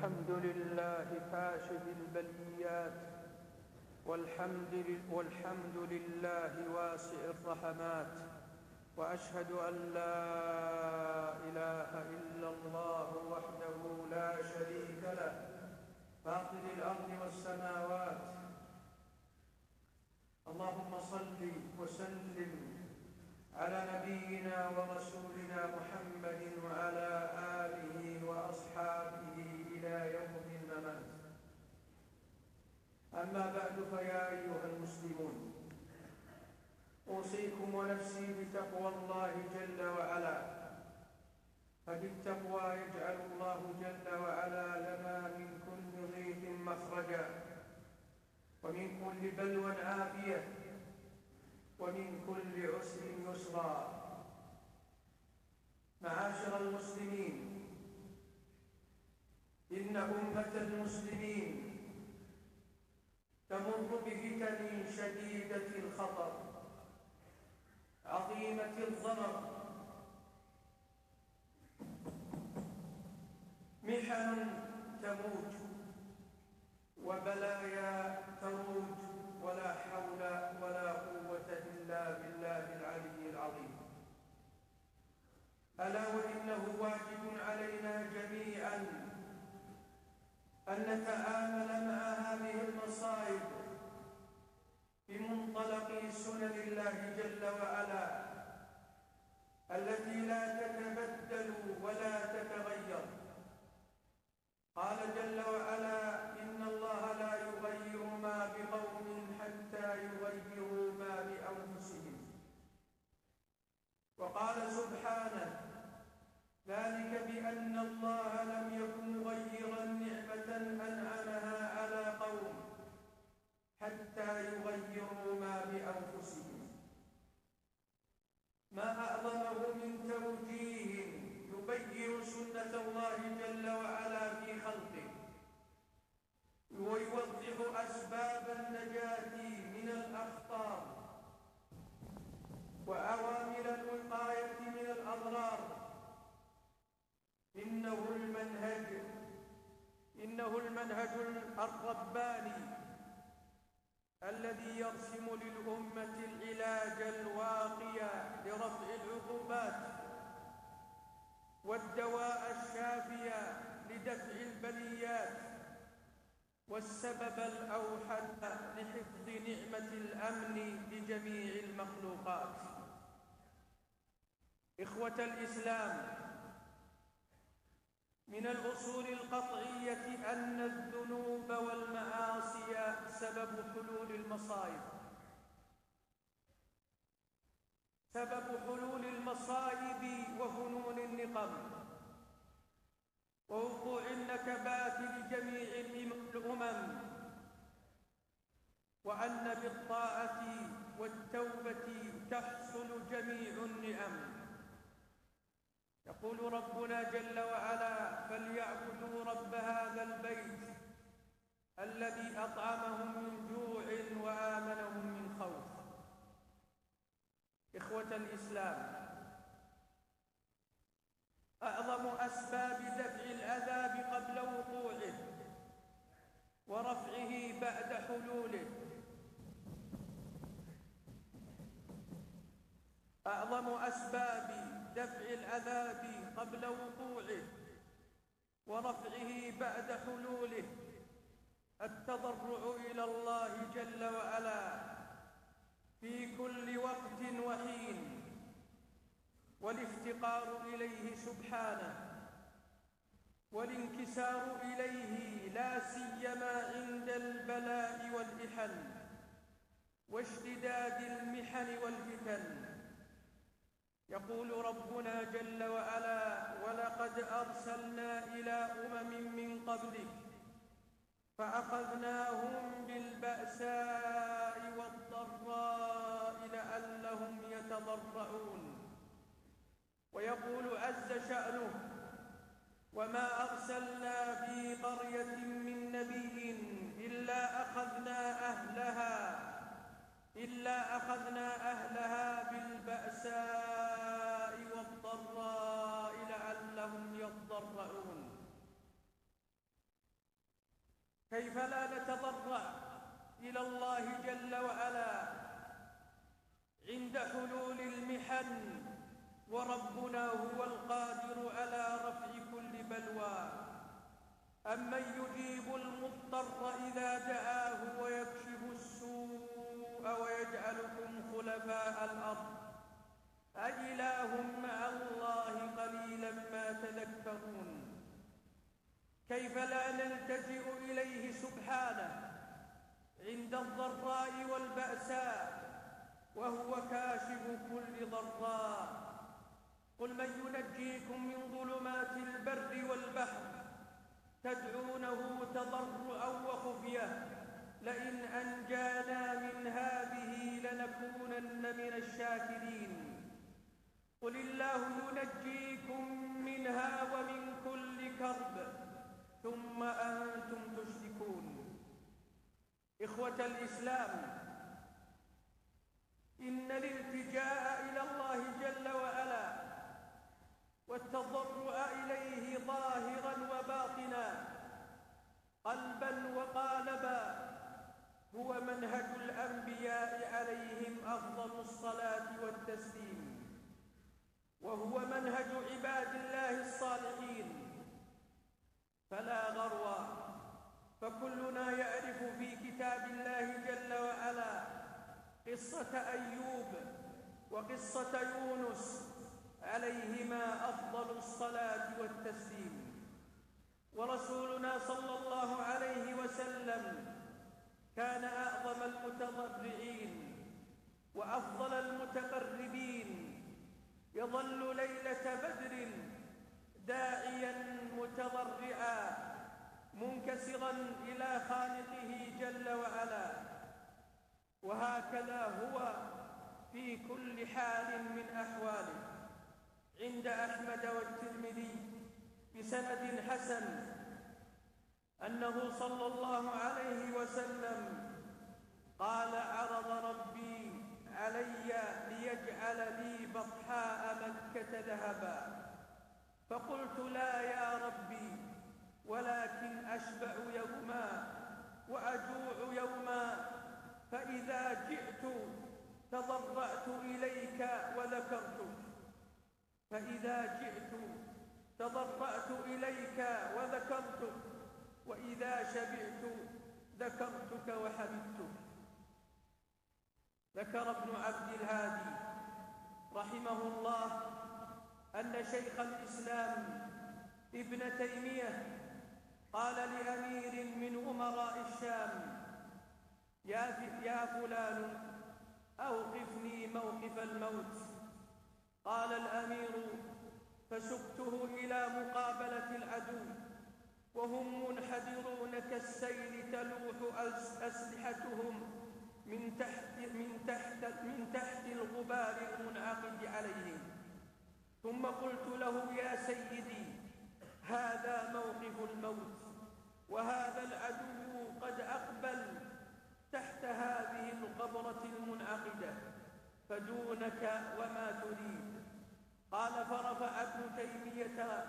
الحمد لله كاشف البليات والحمد, والحمد لله واسع الرحمات وأشهد أن لا إله إلا الله وحده لا شريك له فاطر الأرض والسماوات. اللهم صل وسلم على نبينا ورسولنا محمد وعلى آله وأصحابه إلى يوم الممات أما بعد فيا أيها المسلمون أوصيكم ونفسي بتقوى الله جل وعلا. فبالتقوى يجعل الله جل وعلا لنا من كل ضيق مخرجا. ومن كل بلوى عافية. ومن كل عسر يسرا. معاشر المسلمين إن أمة المسلمين تمر بفتن شديدة الخطر عظيمة الضرر محن تموج وبلايا تروج ولا حول ولا قوة إلا بالله العلي العظيم. ألا وإنه واجب علينا جميعا أن نتعامل مع هذه المصائب بمنطلق سنن الله جل وعلا التي لا تتبدل ولا تتغير. قال جل وعلا إن الله لا يغير ما بقوم حتى يغيروا ما بأنفسهم. وقال سبحانه ذلك بأن الله لم يكن مغيرا نعمة أنعمها على قوم حتى يغيروا ما بأنفسهم. ما أعظمه من توجيه يبين سنة الله جل والسبب الأوحد لحفظ نعمة الأمن لجميع المخلوقات. إخوة الإسلام من الأصول القطعية أن الذنوب والمعاصي سبب حلول المصائب. سبب حلول المصائب وفنون النقم. ووقوع النكبات لجميع الأمم وأن بالطاعة والتوبة تحصل جميع النعم. يقول ربنا جل وعلا فليعبدوا رب هذا البيت الذي أطعمهم من جوع وآمنهم من خوف. إخوة الإسلام أعظم أسباب دفع العذاب قبل وقوعه ورفعه بعد حلوله أعظم أسباب دفع العذاب قبل وقوعه ورفعه بعد حلوله التضرع إلى الله جل وعلا في كل وقت وحين والافتقار إليه سبحانه والانكسار إليه لا سيما عند البلاء والإحن واشتداد المحن والفتن. يقول ربنا جل وعلا ولقد أرسلنا إلى أمم من قبلك فأخذناهم بالبأساء والضراء لعلهم يتضرعون. ويقول عز شأنه وما أرسلنا في قرية من نبي إلا أخذنا أهلها إلا أخذنا أهلها بالبأساء يضرعون كيف لا نتضرع إلى الله جل وعلا؟ عند حلول المحن وربنا هو القادر على رفع كل بلوى. أمن يجيب المضطر إذا دعاه ويكشف السوء ويجعلكم خلفاء الأرض؟ كيف لا نلتجئ إليه سبحانه عند الضراء والبأساء وهو كاشف كل ضراء؟ قل من ينجيكم من ظلمات البر والبحر تدعونه تضرعا وخفية. لئن أنجانا من هذه لنكونن من الشاكرين. قل الله ينجيكم منها ومن كل كرب. ثم أنتم تشركون. إخوة الإسلام إن الالتجاء إلى الله جل وعلا والتضرع إليه ظاهرا وباطنا قلبا وقالبا هو منهج الأنبياء عليهم أفضل الصلاة والتسليم وهو منهج عباد الله الصالحين. فلا غرو فكلنا يعرف في كتاب الله جل وعلا قصة أيوب وقصة يونس عليهما أفضل الصلاة والتسليم. ورسولنا صلى الله عليه وسلم كان أعظم المتضرعين وأفضل المتقربين. يظل ليلة بدر داعيا متضرعا منكسرا إلى خالقه جل وعلا. وهكذا هو في كل حال من أحواله. عند أحمد والترمذي بسند حسن أنه صلى الله عليه وسلم قال عرض ربي علي ليجعل لي بطحاء مكة ذهبا. فقلت لا يا ربي ولكن أشبع يوما وأجوع يوما فإذا جئت تضرعت إليك وذكرتك فإذا جئت تضرعت إليك وذكرتك وإذا شبعت ذكرتك وحببتك ذكر ابن عبد الهادي رحمه الله أن شيخ الإسلام ابن تيمية قال لأمير من أمراء الشام يا, يا فلان أوقفني موقف الموت. قال الأمير فسقته إلى مقابلة العدو وهم منحدرون كالسيل تلوح أسلحتهم من تحت من تحت من تحت الغبار المنعقد عليهم. ثم قلت له يا سيدي هذا موقف الموت وهذا العدو قد أقبل تحت هذه القبرة المنعقدة فدونك وما تريد. قال فرفع ابن تيمية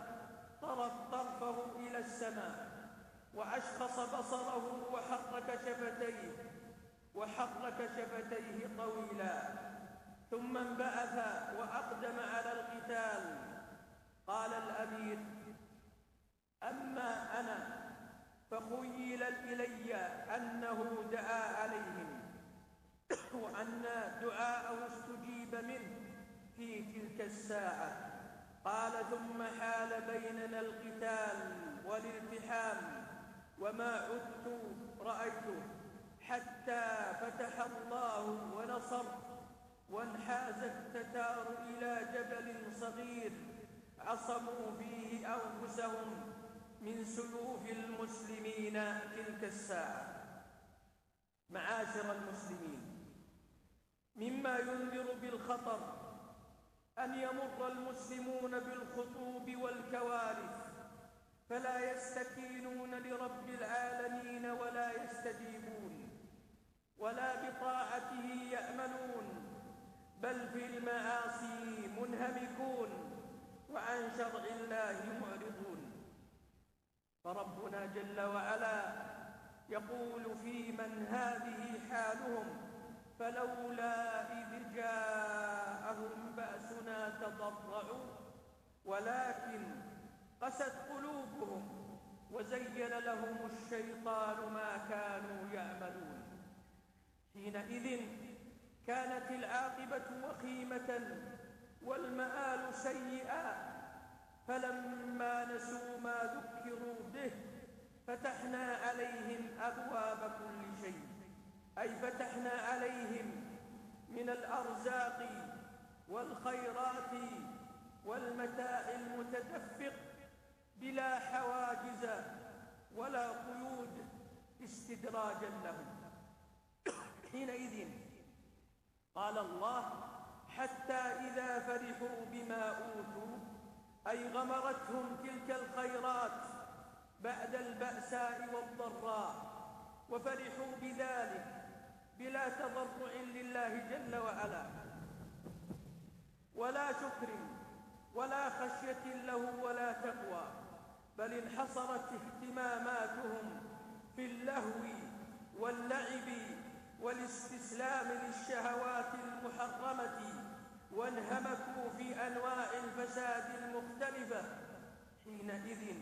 طرف طرفه إلى السماء وأشخص بصره وحرك شفتيه وحرك شفتيه طويلا. ثم انبعث وأقدم على القتال. قال الأمير أما أنا فخيل إلي أنه دعا عليهم وأن دعاءه استجيب منه في تلك الساعة. قال ثم حال بيننا القتال والالتحام وما عدت رأيته حتى فتح الله ونصر وانحاز التتار إلى جبل صغير عصموا فيه أنفسهم من سيوف المسلمين تلك الساعة. معاشر المسلمين مما ينذر بالخطر أن يمر المسلمون بالخطوب والكوارث فلا يستكينون لرب العالمين ولا يستجيبون ولا بطاعته يأمنون. بل في المعاصي منهمكون وعن شرع الله معرضون. فربنا جل وعلا يقول في من هذه حالهم فلولا إذ جاءهم بأسنا تضرعوا ولكن قست قلوبهم وزين لهم الشيطان ما كانوا يعملون. حينئذ كانت العاقبة وخيمة والمآل سيئا فلما نسوا ما ذكروا به فتحنا عليهم أبواب كل شيء. أي فتحنا عليهم من الأرزاق والخيرات والمتاع المتدفق بلا حواجز ولا قيود استدراجا لهم. حينئذ قال الله حتى إذا فرحوا بما أوتوا أي غمرتهم تلك الخيرات بعد البأساء والضراء وفرحوا بذلك بلا تضرع لله جل وعلا. ولا شكر ولا خشية له ولا تقوى بل انحصرت اهتماماتهم في اللهو واللعب والاستسلام للشهوات المحرمة وانهمكوا في أنواع الفساد المختلفة حينئذ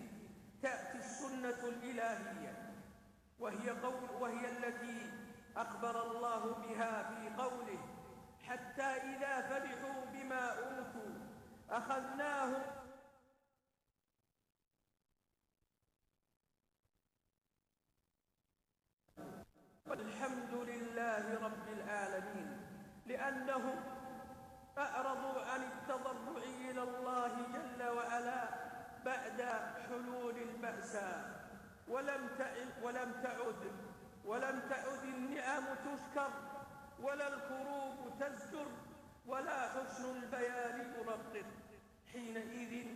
تأتي السنة الإلهية وهي, قول وهي التي أخبر الله بها في قوله حتى إذا فرحوا بما أوتوا أخذناهم والحمد لله رب العالمين لأنهم أعرضوا عن التضرع إلى الله جل وعلا بعد حلول البأساء ولم ولم تعد ولم تعد النعم تشكر ولا الكروب تزجر ولا حسن البيان يرقق حينئذ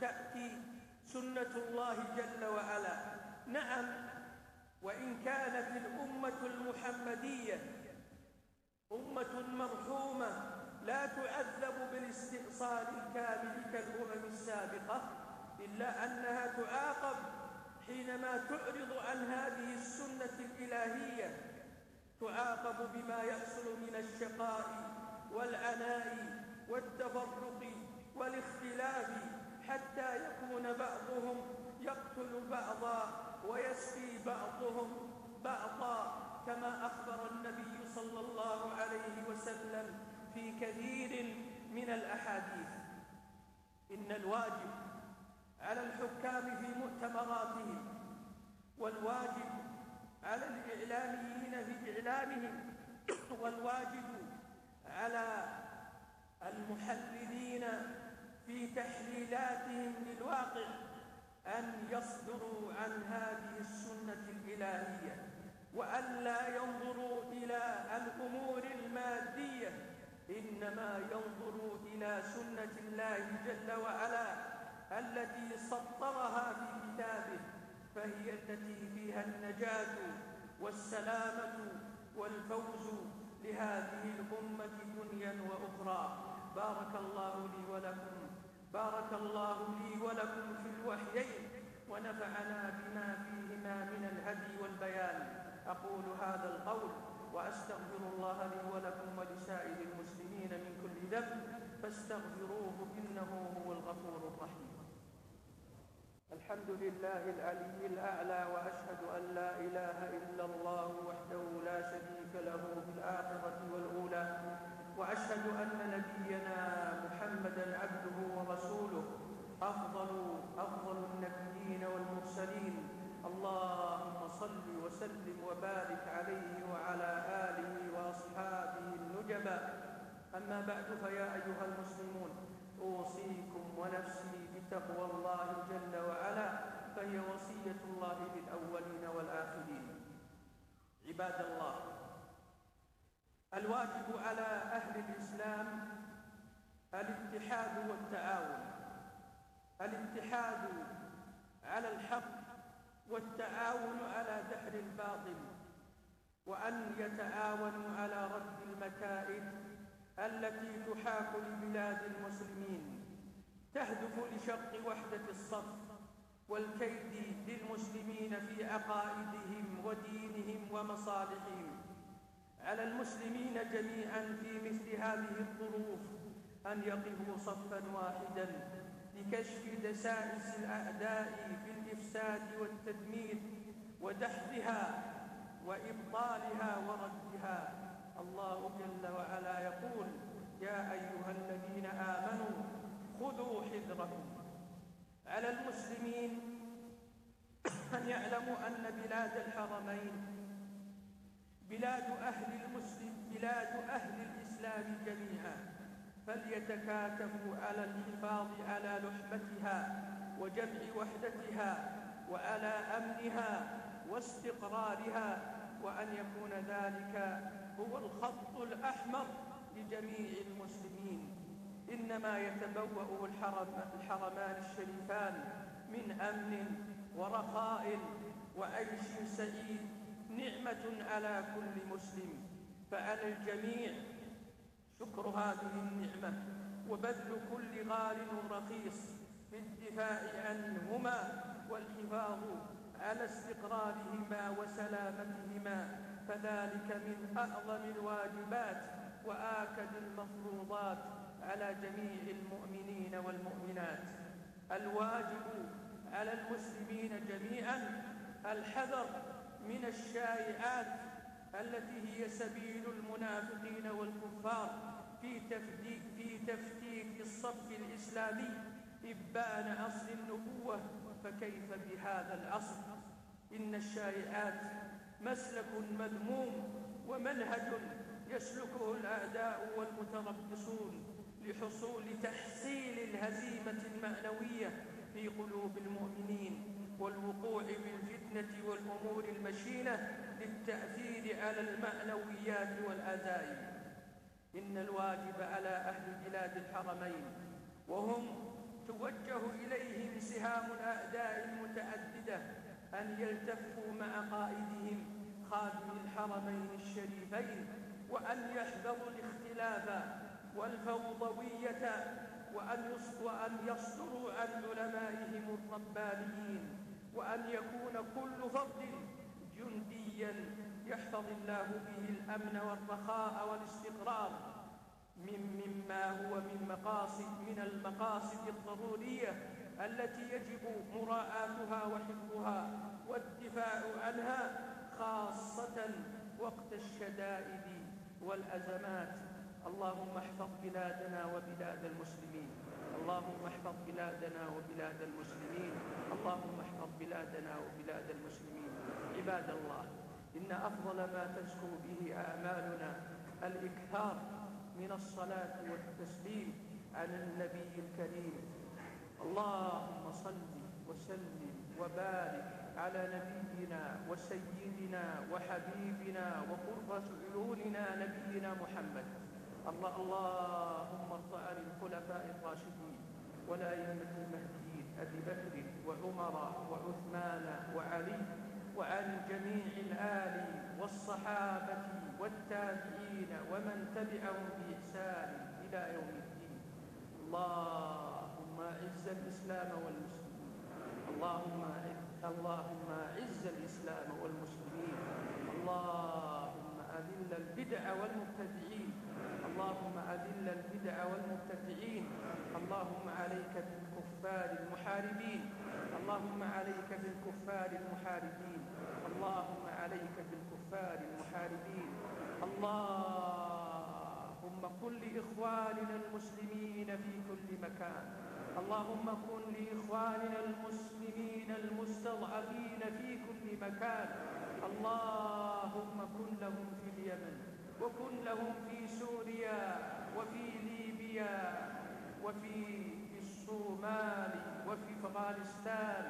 تأتي سنة الله جل وعلا. نعم وإن كانت الأمة المحمدية أمة مرحومة لا تعذب بالاستئصال الكامل كالأمم السابقة إلا أنها تعاقب حينما تعرض عن هذه السنة الإلهية تعاقب بما يحصل من الشقاء والعناء والتفرق والاختلاف حتى يكون بعضهم يقتل بعضا ويسقي بعضهم بعضا كما أخبر النبي صلى الله عليه وسلم في كثير من الأحاديث. إن الواجب على الحكام في مؤتمراتهم والواجب على الإعلاميين في إعلامهم والواجب على المحللين في تحليلاتهم للواقع أن يصدروا عن هذه السنة الإلهية وأن لا ينظروا إلى الأمور المادية إنما ينظروا إلى سنة الله جل وعلا. التي سطرها في كتابه فهي التي فيها النجاة والسلامة والفوز لهذه الأمة دنيا وأخرى. بارك الله لي ولكم بارك الله لي ولكم في الوحيين ونفعنا بما فيهما من الهدي والبيان. أقول هذا القول وأستغفر الله لي ولكم ولسائر المسلمين من كل ذنب فاستغفروه إنه هو الغفور الرحيم. الحمد لله العلي الأعلى وأشهد أن لا إله إلا الله وحده لا شريك له في الآخرة والأولى وأشهد أن نبينا محمدا عبده ورسوله أفضل أفضل النبيين والمرسلين. اللهم صل وسلم وبارك عليه وعلى آله وأصحابه النجبا أما بعد فيا أيها المسلمون أوصيكم ونفسي بتقوى الله جل وعلا فهي وصية الله للأولين والآخرين. عباد الله الواجب على أهل الإسلام الاتحاد والتعاون الاتحاد على الحق والتعاون على دحر الباطل وأن يتعاونوا على رد المكائد التي تحاك لبلاد المسلمين. تهدف لشق وحدة الصف والكيد للمسلمين في عقائدهم ودينهم ومصالحهم. على المسلمين جميعا في مثل هذه الظروف أن يقفوا صفا واحدا لكشف دسائس الأعداء في الإفساد والتدمير ودحضها وإبطالها وردها. الله جل وعلا يقول يا أيها الذين آمنوا خذوا حذركم على المسلمين أن يعلموا أن بلاد الحرمين بلاد أهل المسلم بلاد أهل الإسلام جميعا فليتكاتفوا على الحفاظ على لحمتها وجمع وحدتها وعلى أمنها واستقرارها وأن يكون ذلك هو الخط الأحمر لجميع المسلمين. إنما يتبوأ الحرم الحرمان الشريفان من أمن ورخاء وعيش سعيد. نعمة على كل مسلم. فعلى الجميع شكر هذه النعمة وبذل كل غال رخيص في الدفاع عنهما والحفاظ على استقرارهما وسلامتهما. فذلك من أعظم الواجبات وآكد المفروضات. على جميع المؤمنين والمؤمنات. الواجب على المسلمين جميعا الحذر من الشائعات التي هي سبيل المنافقين والكفار في تفديك في تفتيت الصف الإسلامي. إبان أصل النبوة فكيف بهذا العصر إن الشائعات مسلك مذموم ومنهج يسلكه الأعداء والمتربصون. لحصول تحصيل الهزيمة المعنوية في قلوب المؤمنين والوقوع بالفتنة والأمور المشينة للتأثير على المعنويات والعزائم إن الواجب على أهل بلاد الحرمين وهم توجه إليهم سهام الأعداء المتعددة أن يلتفوا مع قائدهم خادم الحرمين الشريفين وأن يحذروا الاختلاف والفوضوية وأن وأن يصدروا عن علمائهم الربانيين وأن يكون كل فرد جنديا يحفظ الله به الأمن والرخاء والاستقرار من مما هو من مقاصد من المقاصد الضرورية التي يجب مراعاتها وحفظها والدفاع عنها خاصة وقت الشدائد والأزمات. اللهم احفظ بلادنا وبلاد المسلمين. اللهم احفظ بلادنا وبلاد المسلمين. اللهم احفظ بلادنا وبلاد المسلمين. عباد الله إن أفضل ما تزكو به أعمالنا الإكثار من الصلاة والتسليم على النبي الكريم. اللهم صل وسلم وبارك على نبينا وسيدنا وحبيبنا وقرة عيوننا نبينا محمد. الله اللهم ارض عن الخلفاء الراشدين والأئمة المهديين أبي بكر وعمر وعثمان وعلي وعن جميع الآل والصحابة والتابعين ومن تبعهم بإحسان إلى يوم الدين. اللهم أعز الإسلام والمسلمين. اللهم اللهم أعز الإسلام والمسلمين. اللهم أذل البدع والمبتدعين. اللهم أذل البدع والمبتدعين. اللهم عليك بالكفار المحاربين. اللهم عليك بالكفار المحاربين. اللهم عليك بالكفار المحاربين. اللهم كن لإخواننا المسلمين في كل مكان. اللهم كن لإخواننا المسلمين المستضعفين في كل مكان. اللهم كن لهم في اليمن. وكن لهم في سوريا وفي ليبيا وفي الصومال وفي أفغانستان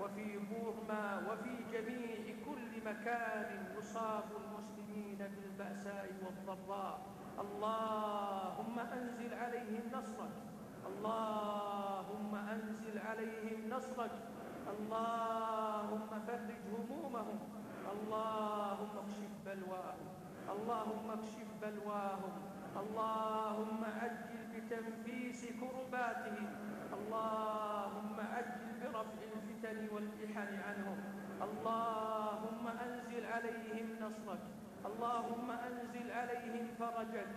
وفي بورما وفي جميع كل مكان يصاب المسلمين بالبأساء والضراء. اللهم أنزل عليهم نصرك. اللهم أنزل عليهم نصرك. اللهم فرج همومهم. اللهم اكشف بلواهم اللهم اكشف بلواهم. اللهم عجل بتنفيس كرباتهم. اللهم عجل برفع الفتن والمحن عنهم. اللهم أنزل عليهم نصرك. اللهم أنزل عليهم فرجك.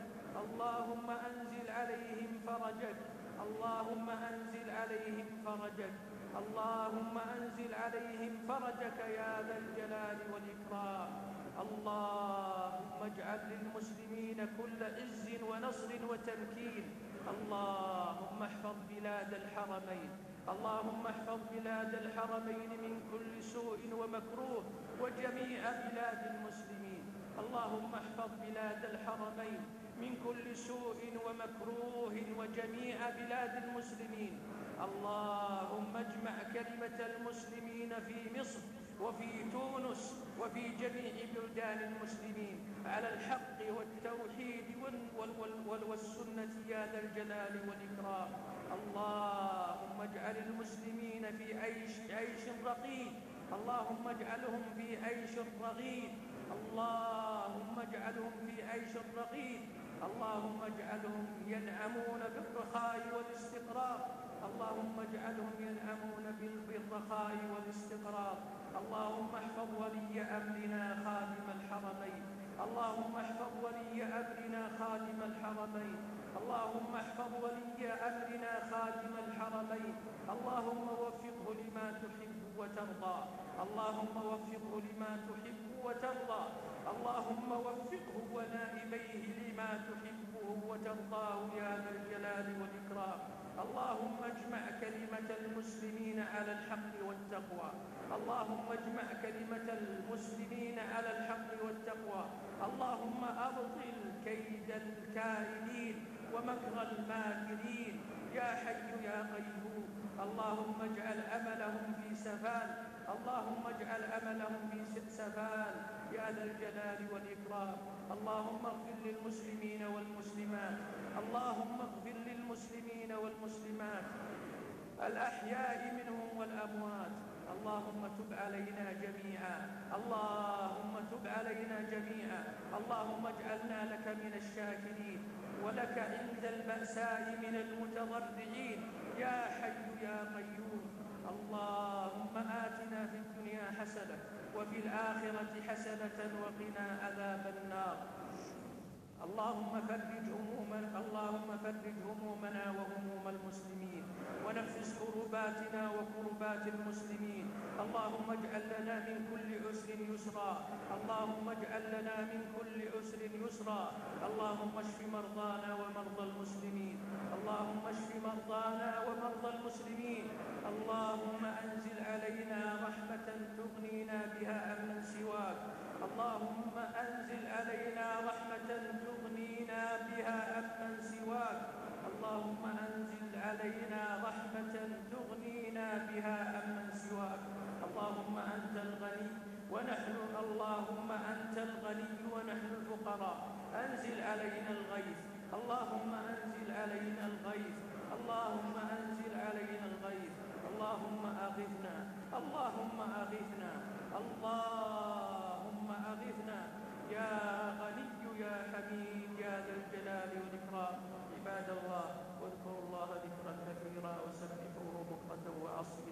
اللهم أنزل عليهم فرجك. اللهم أنزل عليهم فرجك. اللهم أنزل عليهم فرجك يا ذا الجلال والإكرام. اللهم اجعل للمسلمين كل عز ونصر وتمكين. اللهم احفظ بلاد الحرمين. اللهم احفظ بلاد الحرمين من كل سوء ومكروه وجميع بلاد المسلمين. اللهم احفظ بلاد الحرمين من كل سوء ومكروه وجميع بلاد المسلمين. اللهم اجمع كلمة المسلمين في مصر وفي تونس وفي جميع بلدان المسلمين على الحق والتوحيد والسنة يا ذا الجلال والإكرام. اللهم اجعل المسلمين في عيش عيش رقيق. اللهم اجعلهم في عيش رغيد اللهم اجعلهم في عيش رغيد اللهم اجعلهم ينعمون بالرخاء والاستقرار. اللهم اجعلهم ينعمون بالرخاء والاستقرار. اللهم احفظ ولي أمرنا خادم الحرمين. اللهم احفظ ولي أمرنا خادم الحرمين. اللهم احفظ ولي أمرنا خادم الحرمين. اللهم وفقه لما تحب وترضى. اللهم وفقه لما تحب وترضى. اللهم وفقه ونائبيه لما تحبه وترضاه يا ذا الجلال والإكرام. اللهم اجمع كلمة المسلمين على الحق والتقوى. اللهم اجمع كلمة المسلمين على الحق والتقوى. اللهم أبطل كيد الكائدين ومكر الماكرين. يا حي يا قيوم. اللهم اجعل أملهم في سفال اللهم اجعل أملهم في سفال يا ذا الجلال والإكرام. اللهم اغفر للمسلمين والمسلمات. اللهم اغفر للمسلمين والمسلمات. الأحياء منهم والأموات. اللهم تب علينا جميعا. اللهم تب علينا جميعا. اللهم اجعلنا لك من الشاكرين ولك عند البأساء من المتضرعين. يا حي يا قيوم. اللهم آتنا في الدنيا حسنة وفي الآخرة حسنة وقنا عذاب النار. اللهم فرج همومنا اللهم فرج همومنا وهموم المسلمين ونفس كرباتنا وكربات المسلمين. اللهم اجعل لنا من كل عسر يسرا. اللهم اجعل لنا من كل عسر يسرا. اللهم اشف مرضانا ومرضى المسلمين. اللهم اشف مرضانا ومرضى المسلمين. اللهم أنزل علينا رحمة تغنينا بها عمن سواك. اللهم أنزل علينا رحمة تغنينا بها عمن سواك. اللهم أنزل علينا رحمة تغنينا بها عمن سواك. اللهم أنت الغني ونحن اللهم أنت الغني ونحن الفقراء. أنزل علينا الغيث اللهم أنزل علينا الغيث. اللهم أنزل علينا الغيث. اللهم أغثنا. اللهم أغثنا. اللهم أغثنا. يا غني يا حميد يا ذا الجلال والإكرام. عباد الله واذكروا الله ذكرا كثيرا وسبحوه بكرة واصيلا